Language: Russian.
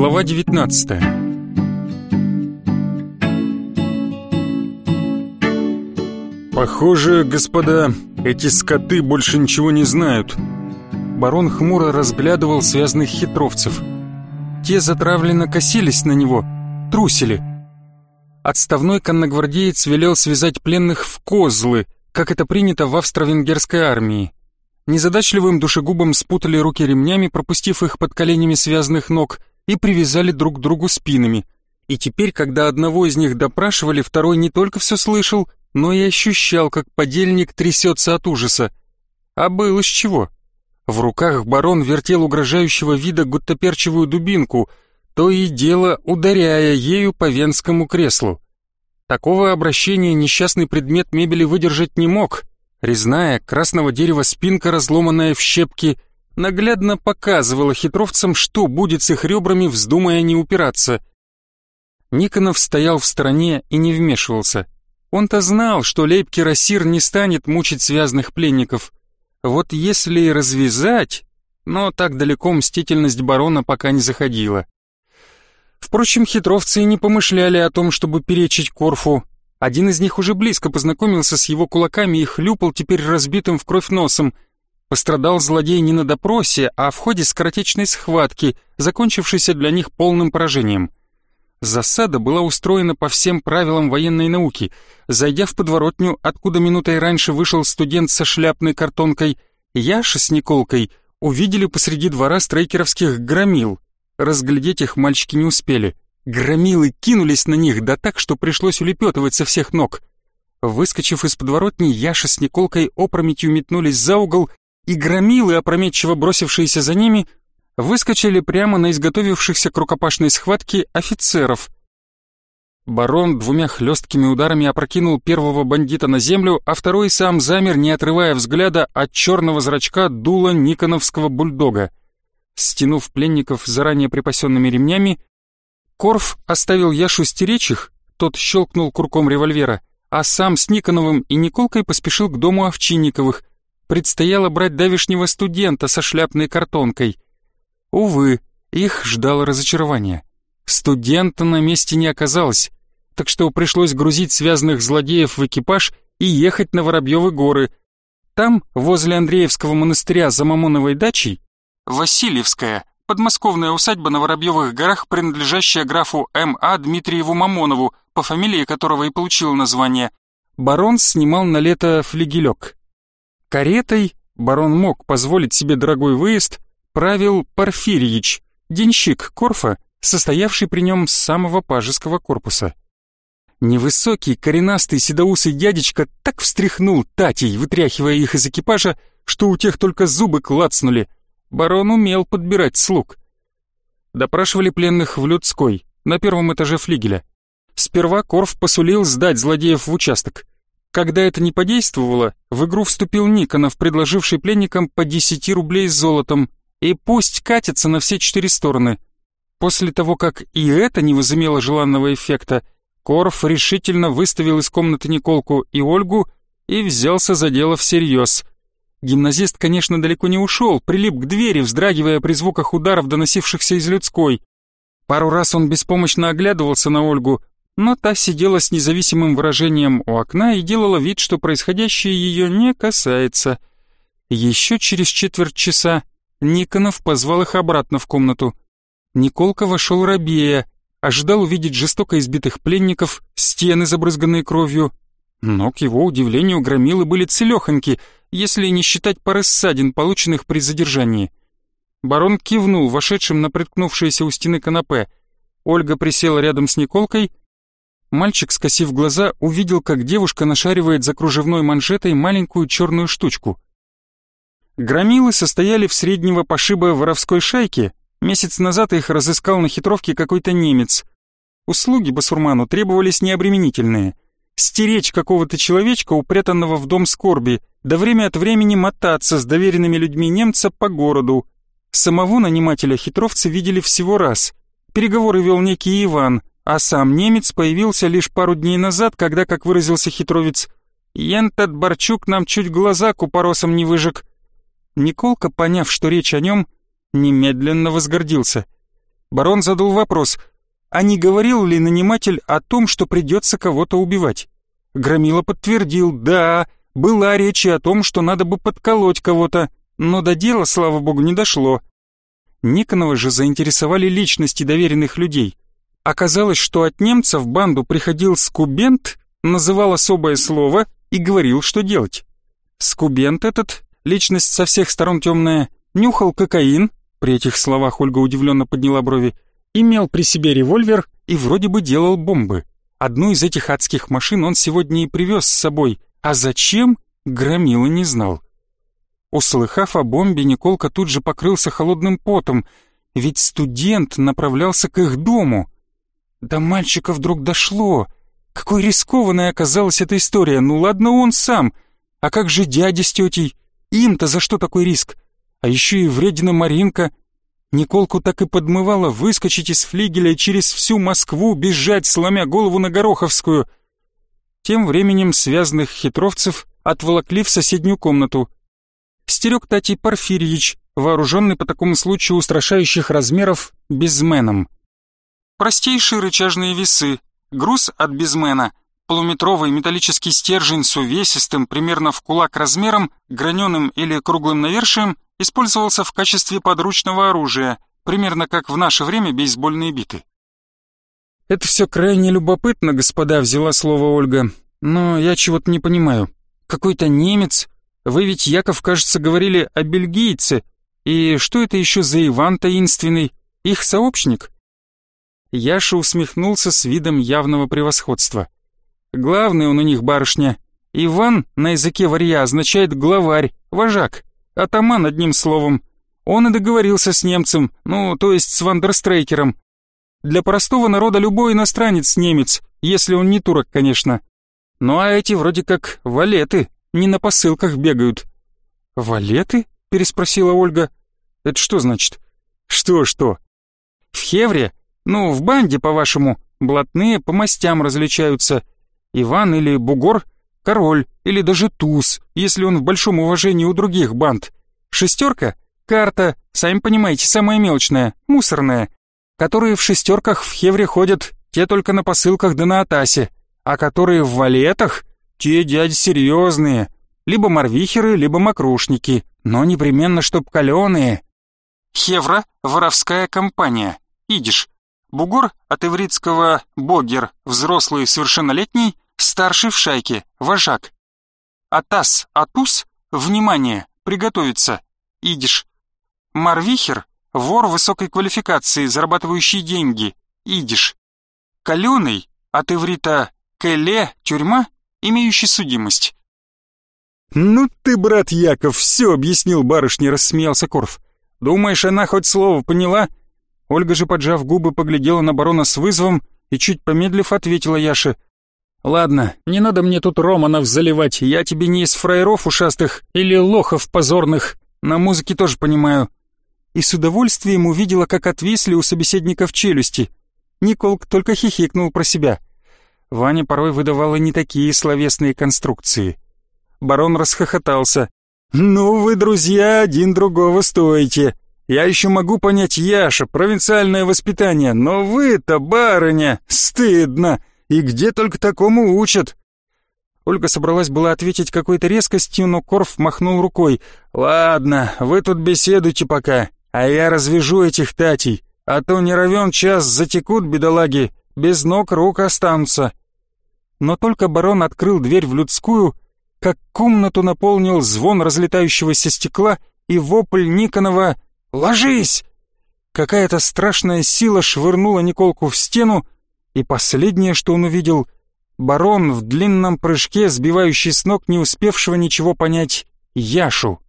Глава 19 «Похоже, господа, эти скоты больше ничего не знают». Барон хмуро разглядывал связанных хитровцев. Те затравленно косились на него, трусили. Отставной конногвардеец велел связать пленных в козлы, как это принято в австро-венгерской армии. Незадачливым душегубом спутали руки ремнями, пропустив их под коленями связанных ног – и привязали друг к другу спинами. И теперь, когда одного из них допрашивали, второй не только все слышал, но и ощущал, как подельник трясется от ужаса. А было с чего. В руках барон вертел угрожающего вида гуттаперчевую дубинку, то и дело ударяя ею по венскому креслу. Такого обращения несчастный предмет мебели выдержать не мог. Резная, красного дерева спинка, разломанная в щепки — наглядно показывала хитровцам, что будет с их ребрами, вздумая не упираться. Никонов стоял в стороне и не вмешивался. Он-то знал, что Лейб-Кирасир не станет мучить связанных пленников. Вот если и развязать... Но так далеко мстительность барона пока не заходила. Впрочем, хитровцы и не помышляли о том, чтобы перечить Корфу. Один из них уже близко познакомился с его кулаками и хлюпал теперь разбитым в кровь носом — Пострадал злодей не на допросе, а в ходе скоротечной схватки, закончившейся для них полным поражением. Засада была устроена по всем правилам военной науки. Зайдя в подворотню, откуда минутой раньше вышел студент со шляпной картонкой, Яша с Николкой увидели посреди двора стрейкеровских громил. Разглядеть их мальчики не успели. Громилы кинулись на них, да так, что пришлось улепетывать со всех ног. Выскочив из подворотни, Яша с Николкой опрометью метнулись за угол и громилы, опрометчиво бросившиеся за ними, выскочили прямо на изготовившихся к рукопашной схватке офицеров. Барон двумя хлесткими ударами опрокинул первого бандита на землю, а второй сам замер, не отрывая взгляда от черного зрачка дула никоновского бульдога. Стянув пленников заранее припасенными ремнями, Корф оставил Яшу стеречь их, тот щелкнул курком револьвера, а сам с Никоновым и Николкой поспешил к дому Овчинниковых, предстояло брать давешнего студента со шляпной картонкой. Увы, их ждало разочарование. Студента на месте не оказалось, так что пришлось грузить связанных злодеев в экипаж и ехать на Воробьевы горы. Там, возле Андреевского монастыря за Мамоновой дачей, Васильевская, подмосковная усадьба на Воробьевых горах, принадлежащая графу М.А. Дмитриеву Мамонову, по фамилии которого и получил название, барон снимал на лето флигелек. Каретой барон мог позволить себе дорогой выезд, правил Порфирьич, денщик Корфа, состоявший при нем с самого пажеского корпуса. Невысокий, коренастый, седоусый дядечка так встряхнул татей, вытряхивая их из экипажа, что у тех только зубы клацнули. Барон умел подбирать слуг. Допрашивали пленных в людской, на первом этаже флигеля. Сперва Корф посулил сдать злодеев в участок. Когда это не подействовало, в игру вступил Никонов, предложивший пленникам по 10 рублей с золотом, и пусть катятся на все четыре стороны. После того, как и это не возымело желанного эффекта, Корф решительно выставил из комнаты Николку и Ольгу и взялся за дело всерьез. Гимназист, конечно, далеко не ушел, прилип к двери, вздрагивая при звуках ударов, доносившихся из людской. Пару раз он беспомощно оглядывался на Ольгу, но та сидела с независимым выражением у окна и делала вид, что происходящее ее не касается. Еще через четверть часа Никонов позвал их обратно в комнату. Николка вошел рабея, а ожидал увидеть жестоко избитых пленников, стены, забрызганные кровью. Но, к его удивлению, громилы были целехоньки, если не считать пары ссадин, полученных при задержании. Барон кивнул вошедшим на приткнувшееся у стены канапе. Ольга присела рядом с Николкой — Мальчик, скосив глаза, увидел, как девушка нашаривает за кружевной манжетой маленькую черную штучку. Громилы состояли в среднего пошиба воровской шайке. Месяц назад их разыскал на хитровке какой-то немец. Услуги басурману требовались необременительные. Стеречь какого-то человечка, упрятанного в дом скорби, да время от времени мотаться с доверенными людьми немца по городу. Самого нанимателя хитровцы видели всего раз. Переговоры вел некий Иван — а сам немец появился лишь пару дней назад, когда, как выразился хитровец, «Ентат Борчук нам чуть глаза купоросом не выжег». Николка, поняв, что речь о нем, немедленно возгордился. Барон задал вопрос, а не говорил ли наниматель о том, что придется кого-то убивать? Громила подтвердил, да, была речь и о том, что надо бы подколоть кого-то, но до дела, слава богу, не дошло. Никонова же заинтересовали личности доверенных людей — Оказалось, что от немца в банду приходил скубент, называл особое слово и говорил, что делать. Скубент этот, личность со всех сторон темная, нюхал кокаин, при этих словах Ольга удивленно подняла брови, имел при себе револьвер и вроде бы делал бомбы. Одну из этих адских машин он сегодня и привез с собой, а зачем, Громила не знал. Услыхав о бомбе, Николка тут же покрылся холодным потом, ведь студент направлялся к их дому — до мальчика вдруг дошло. Какой рискованной оказалась эта история. Ну ладно он сам. А как же дядя с тетей? Им-то за что такой риск? А еще и вредина Маринка. Николку так и подмывала выскочить из флигеля через всю Москву, бежать, сломя голову на Гороховскую. Тем временем связанных хитровцев отволокли в соседнюю комнату. Стерег Татий Порфирьевич, вооруженный по такому случаю устрашающих размеров, безменом простейшие рычажные весы, груз от безмена, полуметровый металлический стержень с увесистым, примерно в кулак размером, граненым или круглым навершием, использовался в качестве подручного оружия, примерно как в наше время бейсбольные биты. «Это все крайне любопытно, господа», — взяла слово Ольга. «Но я чего-то не понимаю. Какой-то немец? Вы ведь, Яков, кажется, говорили о бельгийце. И что это еще за Иван таинственный? Их сообщник?» Яша усмехнулся с видом явного превосходства. «Главный он у них, барышня. Иван на языке варья означает главарь, вожак, атаман одним словом. Он и договорился с немцем, ну, то есть с Вандерстрейкером. Для простого народа любой иностранец немец, если он не турок, конечно. Ну а эти вроде как валеты, не на посылках бегают». «Валеты?» — переспросила Ольга. «Это что значит?» «Что-что?» «В Хевре ну, в банде, по-вашему, блатные по мастям различаются. Иван или Бугор, король или даже туз, если он в большом уважении у других банд. Шестерка — карта, сами понимаете, самая мелочная, мусорная, которые в шестерках в хевре ходят, те только на посылках да на атасе, а которые в валетах, те дядь серьезные, либо морвихеры, либо мокрушники, но непременно чтоб каленые. Хевра — воровская компания, идиш, Бугур от ивритского «богер» — взрослый совершеннолетний, старший в шайке, вожак. Атас, атус — внимание, приготовиться, идиш. Марвихер — вор высокой квалификации, зарабатывающий деньги, идиш. Каленый — от иврита «келе» — тюрьма, имеющий судимость. «Ну ты, брат Яков, все объяснил барышне», — рассмеялся Корф. «Думаешь, она хоть слово поняла?» Ольга же, поджав губы, поглядела на барона с вызовом и, чуть помедлив, ответила Яше. «Ладно, не надо мне тут Романов заливать, я тебе не из фраеров ушастых или лохов позорных, на музыке тоже понимаю». И с удовольствием увидела, как отвисли у собеседников челюсти. Николк только хихикнул про себя. Ваня порой выдавала не такие словесные конструкции. Барон расхохотался. «Ну вы, друзья, один другого стоите. Я еще могу понять Яша, провинциальное воспитание, но вы-то, барыня, стыдно! И где только такому учат?» Ольга собралась была ответить какой-то резкостью, но Корф махнул рукой. «Ладно, вы тут беседуйте пока, а я развяжу этих татей, а то не ровен час затекут бедолаги, без ног рук останутся». Но только барон открыл дверь в людскую, как комнату наполнил звон разлетающегося стекла и вопль Никонова «Ложись!» Какая-то страшная сила швырнула Николку в стену, и последнее, что он увидел, барон в длинном прыжке, сбивающий с ног не успевшего ничего понять Яшу.